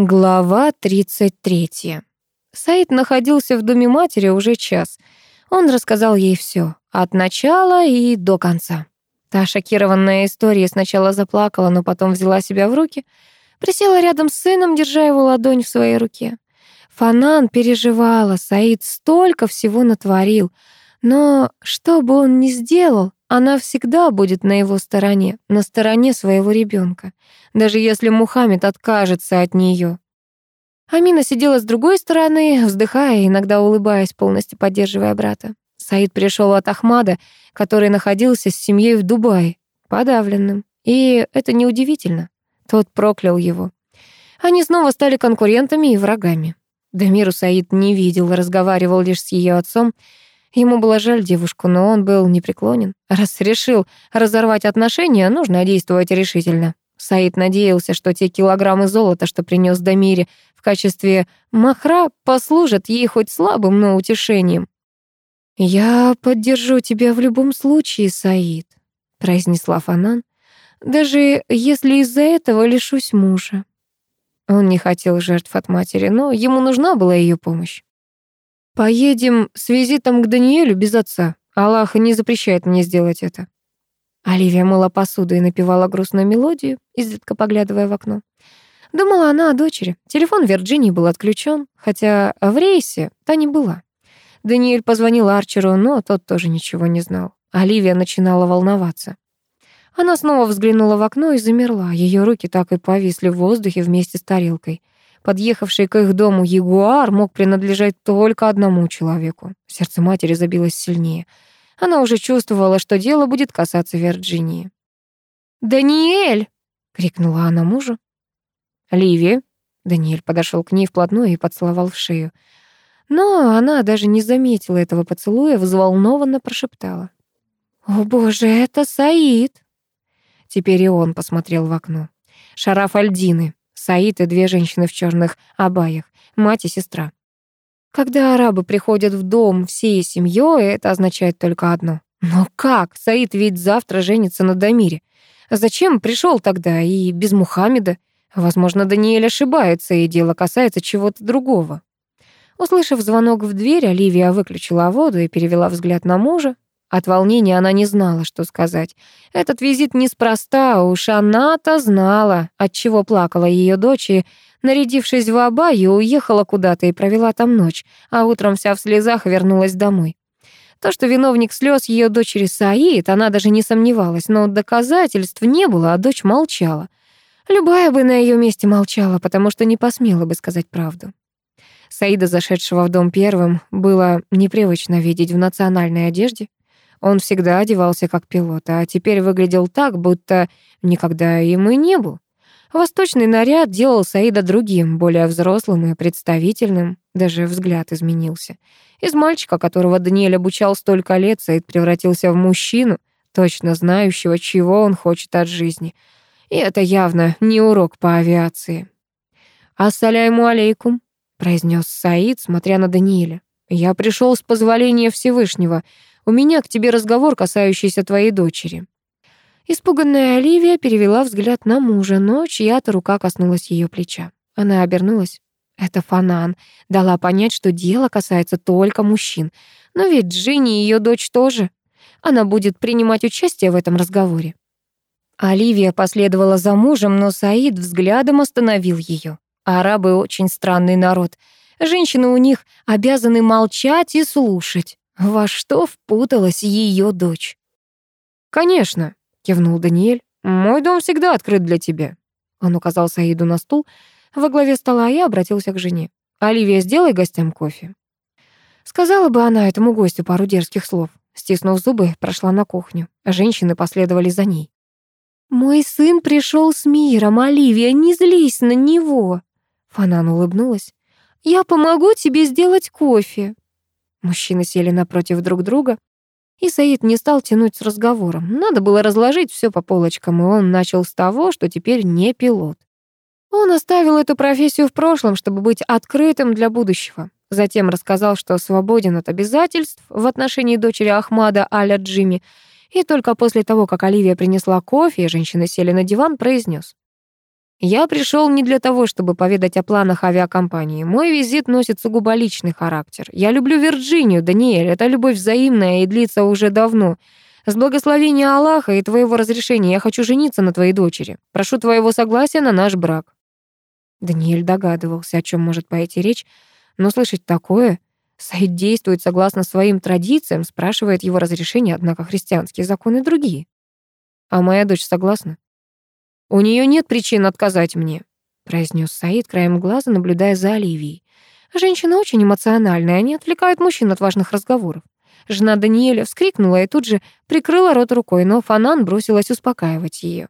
Глава 33. Саид находился в доме матери уже час. Он рассказал ей все, от начала и до конца. Та шокированная история сначала заплакала, но потом взяла себя в руки, присела рядом с сыном, держа его ладонь в своей руке. Фанан переживала, Саид столько всего натворил, но что бы он ни сделал, она всегда будет на его стороне, на стороне своего ребенка, даже если Мухаммед откажется от нее. Амина сидела с другой стороны, вздыхая иногда улыбаясь, полностью поддерживая брата. Саид пришел от Ахмада, который находился с семьей в Дубае, подавленным. И это неудивительно. Тот проклял его. Они снова стали конкурентами и врагами. Дамиру Саид не видел, разговаривал лишь с ее отцом, Ему было жаль девушку, но он был непреклонен. Раз решил разорвать отношения, нужно действовать решительно. Саид надеялся, что те килограммы золота, что принес Дамире в качестве махра, послужат ей хоть слабым, но утешением. «Я поддержу тебя в любом случае, Саид», — произнесла Фанан, «даже если из-за этого лишусь мужа». Он не хотел жертв от матери, но ему нужна была ее помощь. Поедем с визитом к Даниэлю без отца. Аллах не запрещает мне сделать это. Оливия мыла посуду и напевала грустную мелодию, изредка поглядывая в окно. Думала она о дочери. Телефон Вирджинии был отключен, хотя в рейсе та не была. Даниэль позвонил Арчеру, но тот тоже ничего не знал. Оливия начинала волноваться. Она снова взглянула в окно и замерла. Ее руки так и повисли в воздухе вместе с тарелкой. Подъехавший к их дому ягуар мог принадлежать только одному человеку. Сердце матери забилось сильнее. Она уже чувствовала, что дело будет касаться Вирджинии. «Даниэль!» — крикнула она мужу. «Ливи!» — Даниэль подошел к ней вплотную и поцеловал в шею. Но она даже не заметила этого поцелуя, взволнованно прошептала. «О боже, это Саид!» Теперь и он посмотрел в окно. Шараф Альдины, Саид и две женщины в черных абаях, мать и сестра. Когда арабы приходят в дом всей семьей, это означает только одно. Но как? Саид ведь завтра женится на Дамире. Зачем пришел тогда и без Мухаммеда? Возможно, Даниэль ошибается, и дело касается чего-то другого. Услышав звонок в дверь, Оливия выключила воду и перевела взгляд на мужа. От волнения она не знала, что сказать. Этот визит неспроста, уж она-то знала, от чего плакала ее дочь, и, нарядившись в абаю, уехала куда-то и провела там ночь, а утром вся в слезах вернулась домой. То, что виновник слез ее дочери Саид, она даже не сомневалась, но доказательств не было, а дочь молчала. Любая бы на ее месте молчала, потому что не посмела бы сказать правду. Саида, зашедшего в дом первым, было непривычно видеть в национальной одежде. Он всегда одевался как пилот, а теперь выглядел так, будто никогда им и не был. Восточный наряд делал Саида другим, более взрослым и представительным. Даже взгляд изменился. Из мальчика, которого Даниэль обучал столько лет, Саид превратился в мужчину, точно знающего, чего он хочет от жизни. И это явно не урок по авиации. «Ассаляйму алейкум», — произнес Саид, смотря на Даниэля. «Я пришел с позволения Всевышнего. У меня к тебе разговор, касающийся твоей дочери». Испуганная Оливия перевела взгляд на мужа, но чья-то рука коснулась ее плеча. Она обернулась. Это Фанан. Дала понять, что дело касается только мужчин. Но ведь Джинни и ее дочь тоже. Она будет принимать участие в этом разговоре. Оливия последовала за мужем, но Саид взглядом остановил ее. Арабы очень странный народ. Женщины у них обязаны молчать и слушать. Во что впуталась ее дочь? «Конечно», — кивнул Даниэль, — «мой дом всегда открыт для тебя». Он указал Саиду на стул во главе стола и обратился к жене. «Оливия, сделай гостям кофе». Сказала бы она этому гостю пару дерзких слов. Стиснув зубы, прошла на кухню. Женщины последовали за ней. «Мой сын пришел с миром, Оливия, не злись на него!» Фанан улыбнулась. «Я помогу тебе сделать кофе». Мужчины сели напротив друг друга, и Саид не стал тянуть с разговором. Надо было разложить все по полочкам, и он начал с того, что теперь не пилот. Он оставил эту профессию в прошлом, чтобы быть открытым для будущего. Затем рассказал, что свободен от обязательств в отношении дочери Ахмада Аля Джимми, и только после того, как Оливия принесла кофе, и женщины сели на диван, произнес: Я пришел не для того, чтобы поведать о планах авиакомпании. Мой визит носит сугубо личный характер. Я люблю Вирджинию, Даниэль. Это любовь взаимная и длится уже давно. С благословения Аллаха и твоего разрешения я хочу жениться на твоей дочери. Прошу твоего согласия на наш брак». Даниэль догадывался, о чем может пойти речь, но слышать такое... Саид действует согласно своим традициям, спрашивает его разрешение, однако христианские законы другие. А моя дочь согласна? «У нее нет причин отказать мне», — произнес Саид краем глаза, наблюдая за Оливией. Женщина очень эмоциональная, они отвлекают мужчин от важных разговоров. Жена Даниэля вскрикнула и тут же прикрыла рот рукой, но Фанан бросилась успокаивать ее.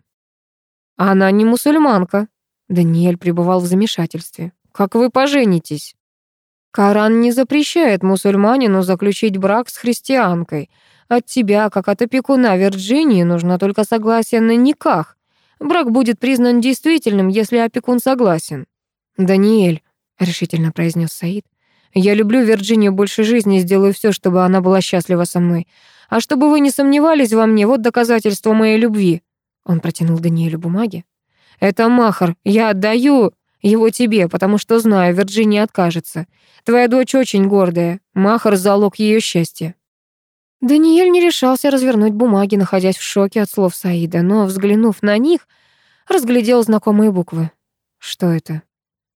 «Она не мусульманка», — Даниэль пребывал в замешательстве. «Как вы поженитесь?» «Коран не запрещает мусульманину заключить брак с христианкой. От тебя, как от опекуна Вирджинии, нужно только согласие на никах. Брак будет признан действительным, если опекун согласен. Даниэль, решительно произнес Саид. Я люблю Вирджинию больше жизни, сделаю все, чтобы она была счастлива со мной. А чтобы вы не сомневались во мне, вот доказательство моей любви. Он протянул Даниэлю бумаги. Это махар. Я отдаю его тебе, потому что знаю, Вирджиния откажется. Твоя дочь очень гордая. Махар — залог ее счастья. Даниэль не решался развернуть бумаги, находясь в шоке от слов Саида, но, взглянув на них, разглядел знакомые буквы. Что это?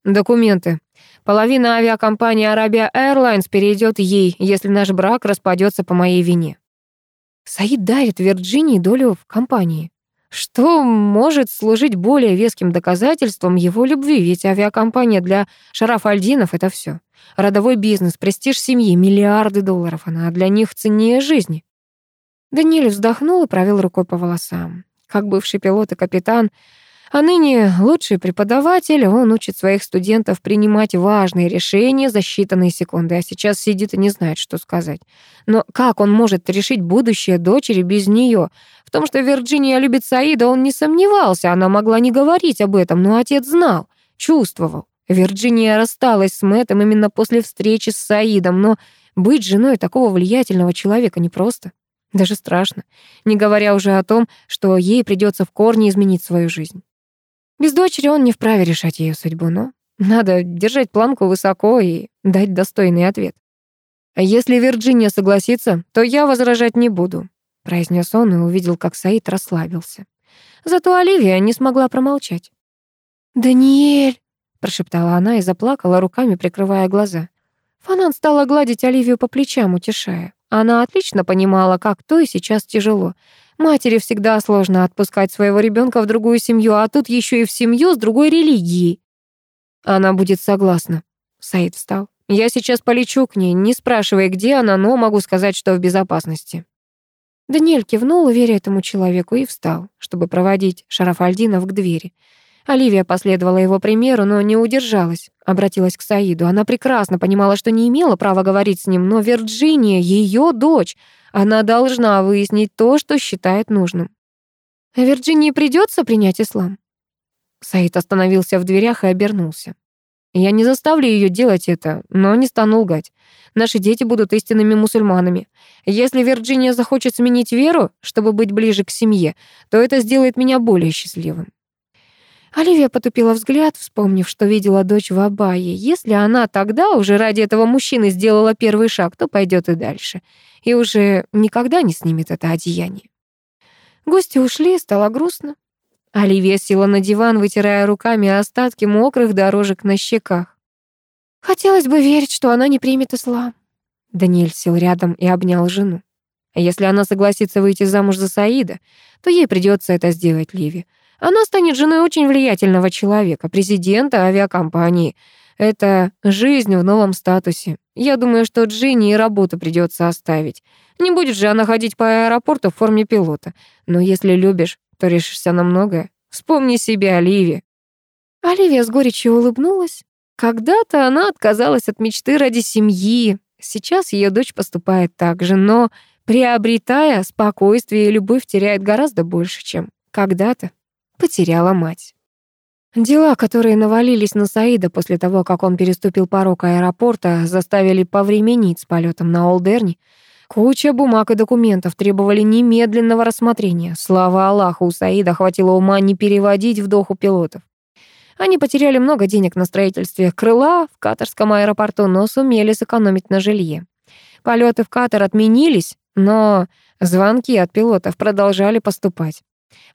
Документы. Половина авиакомпании Arabia Airlines перейдет ей, если наш брак распадется по моей вине. Саид дарит Вирджинии долю в компании. Что может служить более веским доказательством его любви, ведь авиакомпания для Шараф Альдинов — это все. Родовой бизнес, престиж семьи, миллиарды долларов. Она для них ценнее жизни. Даниэль вздохнул и провел рукой по волосам. Как бывший пилот и капитан, а ныне лучший преподаватель, он учит своих студентов принимать важные решения за считанные секунды, а сейчас сидит и не знает, что сказать. Но как он может решить будущее дочери без нее? В том, что Вирджиния любит Саида, он не сомневался, она могла не говорить об этом, но отец знал, чувствовал. Вирджиния рассталась с Мэттом именно после встречи с Саидом, но быть женой такого влиятельного человека непросто. Даже страшно, не говоря уже о том, что ей придется в корне изменить свою жизнь. Без дочери он не вправе решать ее судьбу, но надо держать планку высоко и дать достойный ответ. «Если Вирджиния согласится, то я возражать не буду», произнес он и увидел, как Саид расслабился. Зато Оливия не смогла промолчать. «Даниэль!» прошептала она и заплакала, руками прикрывая глаза. Фанан стала гладить Оливию по плечам, утешая. Она отлично понимала, как то и сейчас тяжело. Матери всегда сложно отпускать своего ребенка в другую семью, а тут еще и в семью с другой религией. Она будет согласна. Саид встал. Я сейчас полечу к ней, не спрашивая, где она, но могу сказать, что в безопасности. Даниэль кивнул, веря этому человеку, и встал, чтобы проводить Шарафальдинов к двери. Оливия последовала его примеру, но не удержалась. Обратилась к Саиду. Она прекрасно понимала, что не имела права говорить с ним, но Вирджиния — ее дочь. Она должна выяснить то, что считает нужным. «Вирджинии придется принять ислам?» Саид остановился в дверях и обернулся. «Я не заставлю ее делать это, но не стану лгать. Наши дети будут истинными мусульманами. Если Вирджиния захочет сменить веру, чтобы быть ближе к семье, то это сделает меня более счастливым. Оливия потупила взгляд, вспомнив, что видела дочь в Абае. Если она тогда уже ради этого мужчины сделала первый шаг, то пойдет и дальше. И уже никогда не снимет это одеяние. Гости ушли, стало грустно. Оливия села на диван, вытирая руками остатки мокрых дорожек на щеках. Хотелось бы верить, что она не примет ислам. Даниэль сел рядом и обнял жену. Если она согласится выйти замуж за Саида, то ей придется это сделать Ливи. Она станет женой очень влиятельного человека, президента авиакомпании. Это жизнь в новом статусе. Я думаю, что Джинни и работу придется оставить. Не будет же она ходить по аэропорту в форме пилота. Но если любишь, то решишься на многое. Вспомни себя, Оливия. Оливия с горечью улыбнулась. Когда-то она отказалась от мечты ради семьи. Сейчас ее дочь поступает так же, но, приобретая спокойствие и любовь, теряет гораздо больше, чем когда-то потеряла мать. Дела, которые навалились на Саида после того, как он переступил порог аэропорта, заставили повременить с полетом на Олдерни. Куча бумаг и документов требовали немедленного рассмотрения. Слава Аллаху, у Саида хватило ума не переводить в доху пилотов. Они потеряли много денег на строительстве крыла в Катарском аэропорту, но сумели сэкономить на жилье. Полеты в Катар отменились, но звонки от пилотов продолжали поступать.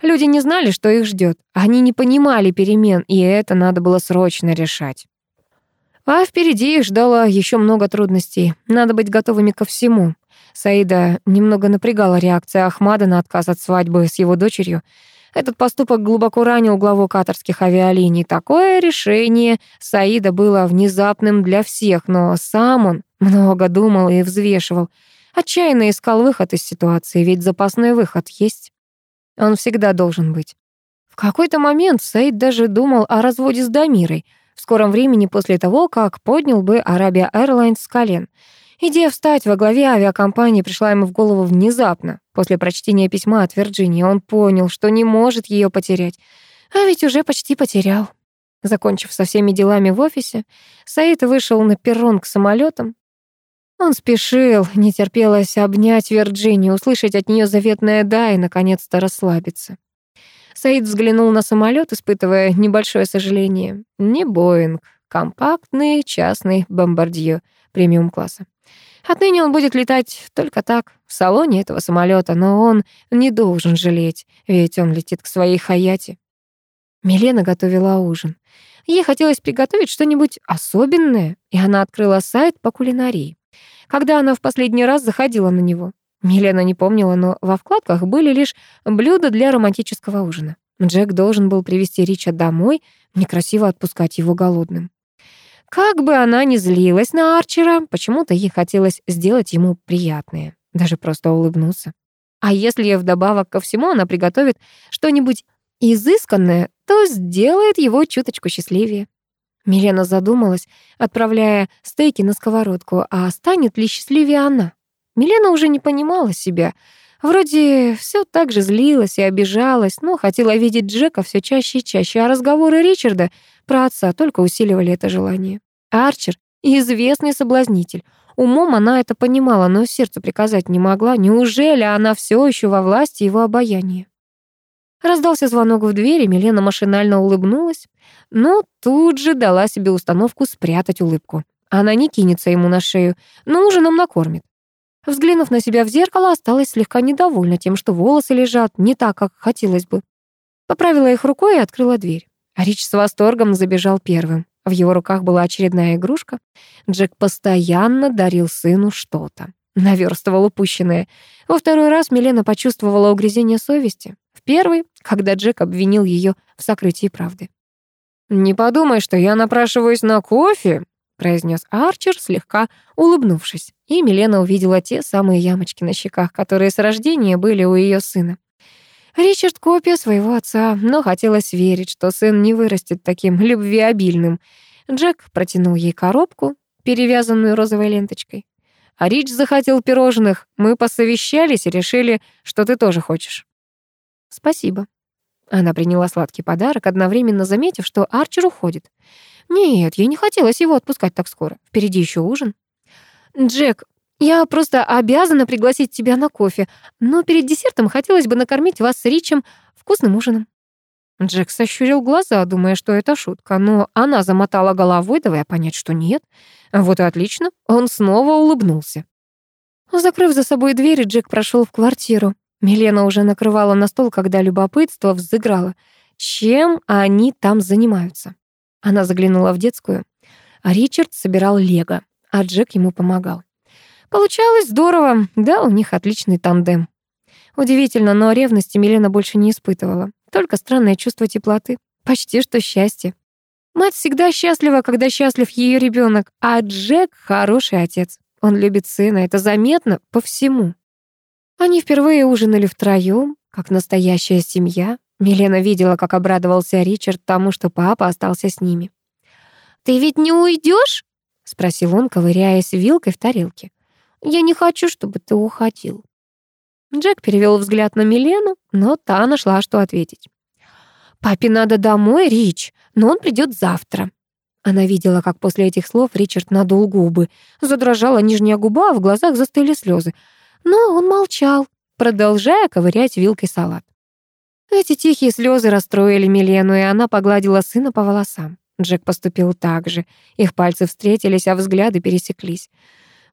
Люди не знали, что их ждет. Они не понимали перемен, и это надо было срочно решать. А впереди их ждало еще много трудностей. Надо быть готовыми ко всему. Саида немного напрягала реакция Ахмада на отказ от свадьбы с его дочерью. Этот поступок глубоко ранил главу катарских авиалиний. Такое решение Саида было внезапным для всех, но сам он много думал и взвешивал. Отчаянно искал выход из ситуации, ведь запасной выход есть. Он всегда должен быть. В какой-то момент Саид даже думал о разводе с Дамирой в скором времени после того, как поднял бы Arabia Airlines с колен. Идея встать во главе авиакомпании пришла ему в голову внезапно. После прочтения письма от Вирджинии он понял, что не может ее потерять. А ведь уже почти потерял. Закончив со всеми делами в офисе, Саид вышел на перрон к самолетам. Он спешил, не терпелось обнять Вирджинию, услышать от нее заветное «да» и, наконец-то, расслабиться. Саид взглянул на самолет, испытывая небольшое сожаление. Не Боинг, компактный частный бомбардье премиум-класса. Отныне он будет летать только так, в салоне этого самолета, но он не должен жалеть, ведь он летит к своей Хаяте. Милена готовила ужин. Ей хотелось приготовить что-нибудь особенное, и она открыла сайт по кулинарии когда она в последний раз заходила на него. Милена не помнила, но во вкладках были лишь блюда для романтического ужина. Джек должен был привести Рича домой, некрасиво отпускать его голодным. Как бы она ни злилась на Арчера, почему-то ей хотелось сделать ему приятное, даже просто улыбнуться. А если вдобавок ко всему она приготовит что-нибудь изысканное, то сделает его чуточку счастливее. Милена задумалась, отправляя стейки на сковородку, а станет ли счастливее она? Милена уже не понимала себя. Вроде все так же злилась и обижалась, но хотела видеть Джека все чаще и чаще, а разговоры Ричарда про отца только усиливали это желание. Арчер — известный соблазнитель. Умом она это понимала, но сердце приказать не могла. Неужели она все еще во власти его обаяния? Раздался звонок в дверь, и Милена машинально улыбнулась, но тут же дала себе установку спрятать улыбку. Она не кинется ему на шею, но ужином накормит. Взглянув на себя в зеркало, осталась слегка недовольна тем, что волосы лежат не так, как хотелось бы. Поправила их рукой и открыла дверь. Рич с восторгом забежал первым. В его руках была очередная игрушка. Джек постоянно дарил сыну что-то. Наверстывал упущенное. Во второй раз Милена почувствовала угрызение совести. В первый, когда Джек обвинил ее в сокрытии правды. «Не подумай, что я напрашиваюсь на кофе», произнес Арчер, слегка улыбнувшись. И Милена увидела те самые ямочки на щеках, которые с рождения были у ее сына. Ричард — копия своего отца, но хотелось верить, что сын не вырастет таким любвеобильным. Джек протянул ей коробку, перевязанную розовой ленточкой. А Рич захотел пирожных. Мы посовещались и решили, что ты тоже хочешь. «Спасибо». Она приняла сладкий подарок, одновременно заметив, что Арчер уходит. «Нет, я не хотелось его отпускать так скоро. Впереди еще ужин». «Джек, я просто обязана пригласить тебя на кофе, но перед десертом хотелось бы накормить вас с Ричем вкусным ужином». Джек сощурил глаза, думая, что это шутка, но она замотала головой, давая понять, что нет. Вот и отлично, он снова улыбнулся. Закрыв за собой дверь, Джек прошел в квартиру. Милена уже накрывала на стол, когда любопытство взыграло. Чем они там занимаются? Она заглянула в детскую. Ричард собирал лего, а Джек ему помогал. Получалось здорово, да, у них отличный тандем. Удивительно, но ревности Милена больше не испытывала. Только странное чувство теплоты. Почти что счастье. Мать всегда счастлива, когда счастлив ее ребенок, а Джек — хороший отец. Он любит сына, это заметно по всему. Они впервые ужинали втроём, как настоящая семья. Милена видела, как обрадовался Ричард тому, что папа остался с ними. «Ты ведь не уйдешь? спросил он, ковыряясь вилкой в тарелке. «Я не хочу, чтобы ты уходил». Джек перевел взгляд на Милену, но та нашла, что ответить. «Папе надо домой, Рич, но он придет завтра». Она видела, как после этих слов Ричард надул губы. Задрожала нижняя губа, а в глазах застыли слезы. Но он молчал, продолжая ковырять вилкой салат. Эти тихие слезы расстроили Милену, и она погладила сына по волосам. Джек поступил так же. Их пальцы встретились, а взгляды пересеклись.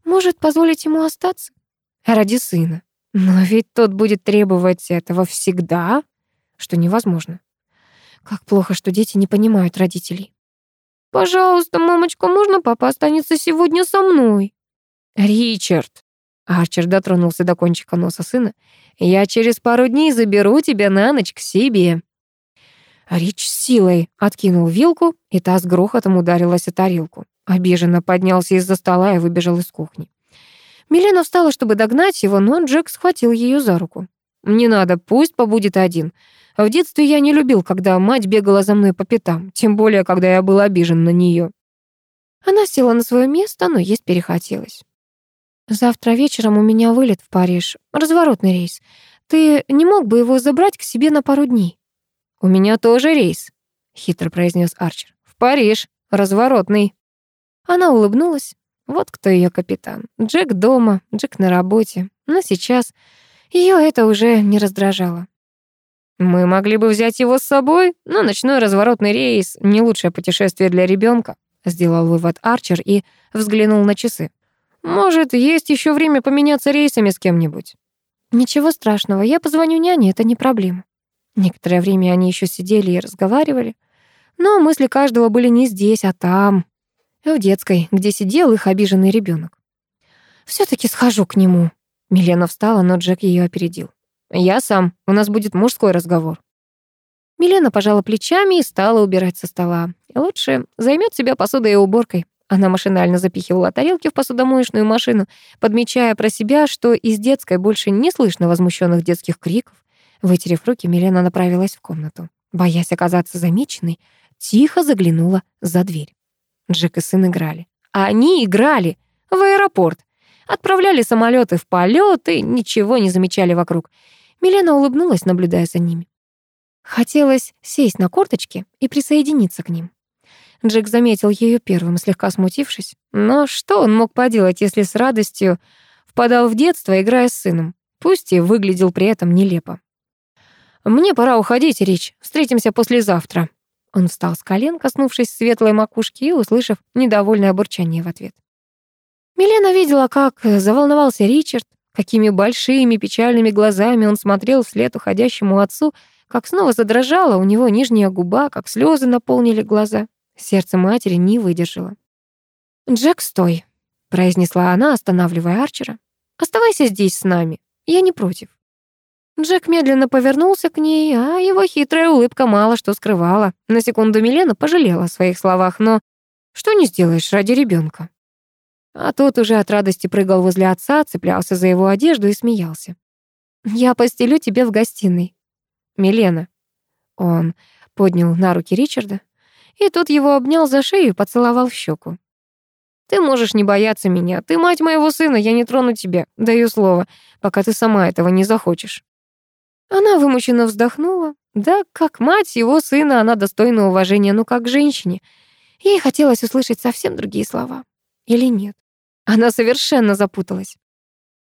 Может, позволить ему остаться? Ради сына. Но ведь тот будет требовать этого всегда, что невозможно. Как плохо, что дети не понимают родителей. «Пожалуйста, мамочка, можно папа останется сегодня со мной?» «Ричард!» Арчер дотронулся до кончика носа сына. «Я через пару дней заберу тебя на ночь к себе». Рич силой откинул вилку, и та с грохотом ударилась о тарелку. Обиженно поднялся из-за стола и выбежал из кухни. Милена встала, чтобы догнать его, но Джек схватил ее за руку. «Не надо, пусть побудет один. В детстве я не любил, когда мать бегала за мной по пятам, тем более, когда я был обижен на нее. Она села на свое место, но есть перехотелось. «Завтра вечером у меня вылет в Париж, разворотный рейс. Ты не мог бы его забрать к себе на пару дней?» «У меня тоже рейс», — хитро произнес Арчер. «В Париж, разворотный». Она улыбнулась. Вот кто ее капитан. Джек дома, Джек на работе. Но сейчас ее это уже не раздражало. «Мы могли бы взять его с собой, но ночной разворотный рейс — не лучшее путешествие для ребенка, сделал вывод Арчер и взглянул на часы. «Может, есть еще время поменяться рейсами с кем-нибудь?» «Ничего страшного, я позвоню няне, это не проблема». Некоторое время они еще сидели и разговаривали, но мысли каждого были не здесь, а там, в детской, где сидел их обиженный ребенок. все таки схожу к нему». Милена встала, но Джек ее опередил. «Я сам, у нас будет мужской разговор». Милена пожала плечами и стала убирать со стола. Лучше займет себя посудой и уборкой. Она машинально запихивала тарелки в посудомоечную машину, подмечая про себя, что из детской больше не слышно возмущенных детских криков. Вытерев руки, Милена направилась в комнату. Боясь оказаться замеченной, тихо заглянула за дверь. Джек и сын играли. А они играли в аэропорт. Отправляли самолеты в полет и ничего не замечали вокруг. Милена улыбнулась, наблюдая за ними. Хотелось сесть на корточки и присоединиться к ним. Джек заметил ее первым, слегка смутившись. Но что он мог поделать, если с радостью впадал в детство, играя с сыном? Пусть и выглядел при этом нелепо. «Мне пора уходить, Рич. Встретимся послезавтра». Он встал с колен, коснувшись светлой макушки и услышав недовольное бурчание в ответ. Милена видела, как заволновался Ричард, какими большими печальными глазами он смотрел вслед уходящему отцу, как снова задрожала у него нижняя губа, как слезы наполнили глаза. Сердце матери не выдержало. «Джек, стой», — произнесла она, останавливая Арчера. «Оставайся здесь с нами. Я не против». Джек медленно повернулся к ней, а его хитрая улыбка мало что скрывала. На секунду Милена пожалела о своих словах, но что не сделаешь ради ребенка. А тот уже от радости прыгал возле отца, цеплялся за его одежду и смеялся. «Я постелю тебе в гостиной». «Милена». Он поднял на руки Ричарда, и тот его обнял за шею и поцеловал в щеку. «Ты можешь не бояться меня. Ты мать моего сына, я не трону тебя, даю слово, пока ты сама этого не захочешь». Она вымученно вздохнула. Да, как мать его сына, она достойна уважения, но как женщине. Ей хотелось услышать совсем другие слова. Или нет? Она совершенно запуталась.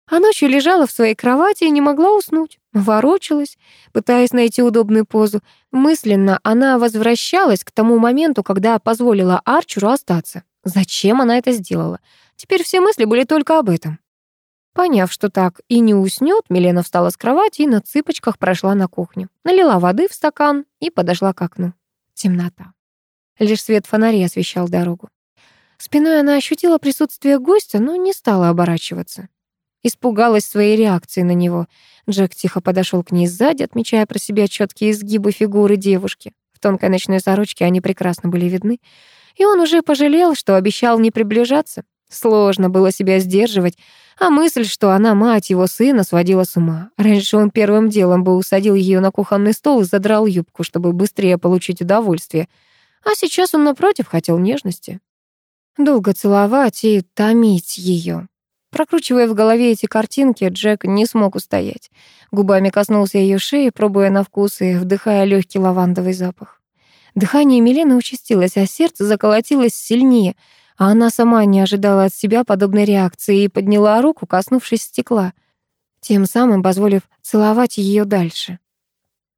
А ночью лежала в своей кровати и не могла уснуть. Ворочалась, пытаясь найти удобную позу. Мысленно она возвращалась к тому моменту, когда позволила Арчеру остаться. Зачем она это сделала? Теперь все мысли были только об этом. Поняв, что так и не уснёт, Милена встала с кровати и на цыпочках прошла на кухню. Налила воды в стакан и подошла к окну. Темнота. Лишь свет фонарей освещал дорогу. Спиной она ощутила присутствие гостя, но не стала оборачиваться. Испугалась своей реакции на него. Джек тихо подошел к ней сзади, отмечая про себя четкие изгибы фигуры девушки. В тонкой ночной сорочке они прекрасно были видны. И он уже пожалел, что обещал не приближаться. Сложно было себя сдерживать, а мысль, что она мать его сына, сводила с ума. Раньше он первым делом бы усадил ее на кухонный стол и задрал юбку, чтобы быстрее получить удовольствие. А сейчас он, напротив, хотел нежности долго целовать и томить ее. Прокручивая в голове эти картинки, Джек не смог устоять. Губами коснулся ее шеи, пробуя на вкус и вдыхая легкий лавандовый запах. Дыхание Милены участилось, а сердце заколотилось сильнее, а она сама не ожидала от себя подобной реакции и подняла руку, коснувшись стекла, тем самым позволив целовать ее дальше.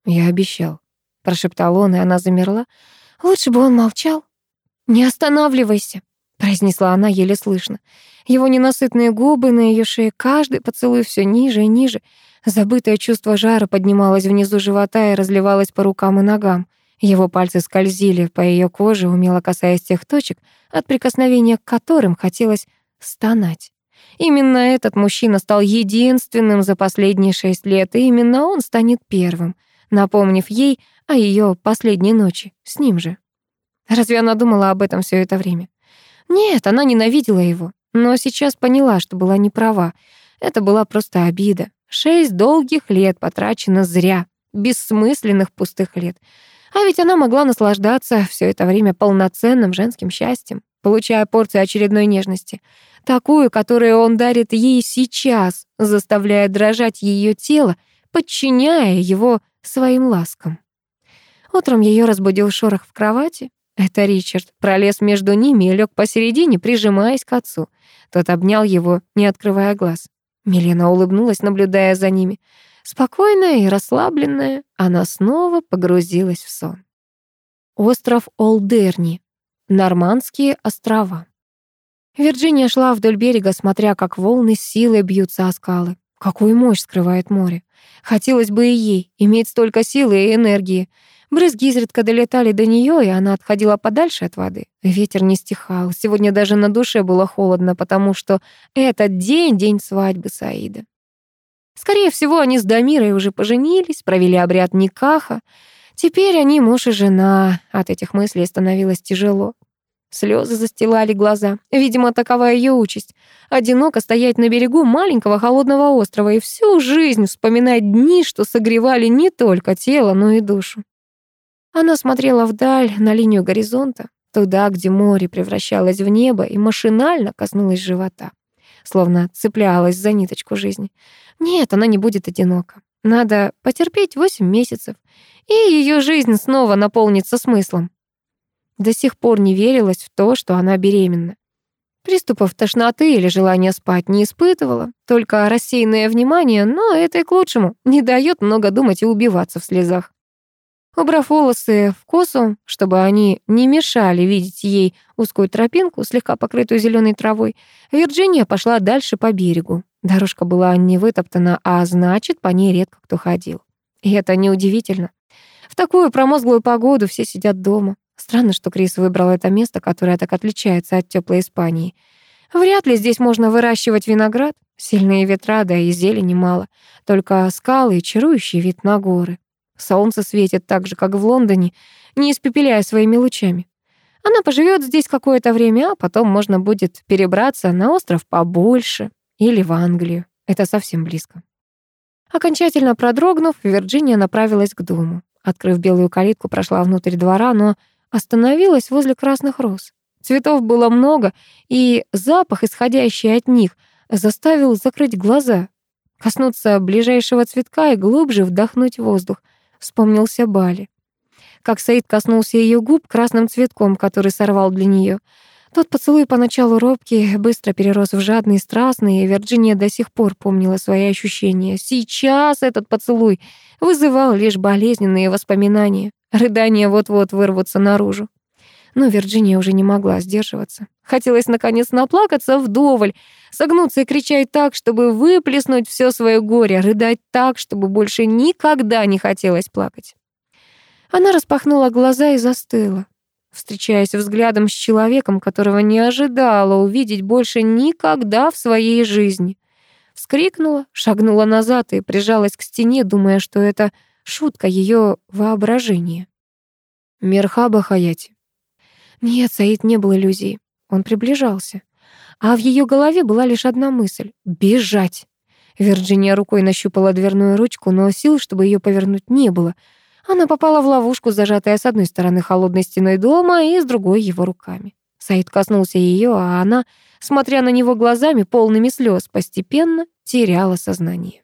Я обещал. Прошептал он, и она замерла. Лучше бы он молчал. «Не останавливайся», — произнесла она еле слышно. Его ненасытные губы на ее шее, каждый поцелуй все ниже и ниже. Забытое чувство жара поднималось внизу живота и разливалось по рукам и ногам. Его пальцы скользили по ее коже, умело касаясь тех точек, от прикосновения к которым хотелось стонать. Именно этот мужчина стал единственным за последние шесть лет, и именно он станет первым, напомнив ей о ее последней ночи с ним же. Разве она думала об этом все это время? Нет, она ненавидела его, но сейчас поняла, что была не права. Это была просто обида. Шесть долгих лет потрачено зря, бессмысленных пустых лет. А ведь она могла наслаждаться все это время полноценным женским счастьем, получая порцию очередной нежности, такую, которую он дарит ей сейчас, заставляя дрожать ее тело, подчиняя его своим ласкам. Утром ее разбудил шорох в кровати. Это Ричард пролез между ними и лег посередине, прижимаясь к отцу. Тот обнял его, не открывая глаз. Милена улыбнулась, наблюдая за ними. Спокойная и расслабленная, она снова погрузилась в сон. Остров Олдерни. Нормандские острова. Вирджиния шла вдоль берега, смотря, как волны с силой бьются о скалы. Какую мощь скрывает море. Хотелось бы и ей иметь столько силы и энергии. Брызги изредка долетали до нее, и она отходила подальше от воды. Ветер не стихал. Сегодня даже на душе было холодно, потому что этот день — день свадьбы Саида. Скорее всего, они с Дамирой уже поженились, провели обряд Никаха. Теперь они муж и жена. От этих мыслей становилось тяжело. Слезы застилали глаза. Видимо, такова ее участь. Одиноко стоять на берегу маленького холодного острова и всю жизнь вспоминать дни, что согревали не только тело, но и душу. Она смотрела вдаль, на линию горизонта, туда, где море превращалось в небо, и машинально коснулась живота, словно цеплялась за ниточку жизни. Нет, она не будет одинока. Надо потерпеть восемь месяцев, и ее жизнь снова наполнится смыслом. До сих пор не верилось в то, что она беременна. Приступов тошноты или желания спать не испытывала, только рассеянное внимание, но это и к лучшему, не дает много думать и убиваться в слезах. Убрав волосы в косу, чтобы они не мешали видеть ей узкую тропинку, слегка покрытую зеленой травой, Вирджиния пошла дальше по берегу. Дорожка была не вытоптана, а значит, по ней редко кто ходил. И это неудивительно. В такую промозглую погоду все сидят дома. Странно, что Крис выбрал это место, которое так отличается от теплой Испании. Вряд ли здесь можно выращивать виноград. Сильные ветра, да и зелени мало. Только скалы и чарующий вид на горы. Солнце светит так же, как в Лондоне, не испепеляя своими лучами. Она поживет здесь какое-то время, а потом можно будет перебраться на остров побольше или в Англию. Это совсем близко. Окончательно продрогнув, Вирджиния направилась к дому. Открыв белую калитку, прошла внутрь двора, но остановилась возле красных роз. Цветов было много, и запах, исходящий от них, заставил закрыть глаза, коснуться ближайшего цветка и глубже вдохнуть воздух вспомнился Бали. Как Саид коснулся ее губ красным цветком, который сорвал для нее. Тот поцелуй поначалу робкий, быстро перерос в жадный, страстный, и Вирджиния до сих пор помнила свои ощущения. Сейчас этот поцелуй вызывал лишь болезненные воспоминания. Рыдания вот-вот вырвутся наружу. Но Вирджиния уже не могла сдерживаться. Хотелось, наконец, наплакаться вдоволь, согнуться и кричать так, чтобы выплеснуть все свое горе, рыдать так, чтобы больше никогда не хотелось плакать. Она распахнула глаза и застыла, встречаясь взглядом с человеком, которого не ожидала увидеть больше никогда в своей жизни. Вскрикнула, шагнула назад и прижалась к стене, думая, что это шутка ее воображения. «Мерхаба Хаяти», нет, Саид не был иллюзией. Он приближался. А в ее голове была лишь одна мысль — бежать. Вирджиния рукой нащупала дверную ручку, но сил, чтобы ее повернуть, не было. Она попала в ловушку, зажатая с одной стороны холодной стеной дома и с другой его руками. Саид коснулся ее, а она, смотря на него глазами, полными слез, постепенно теряла сознание.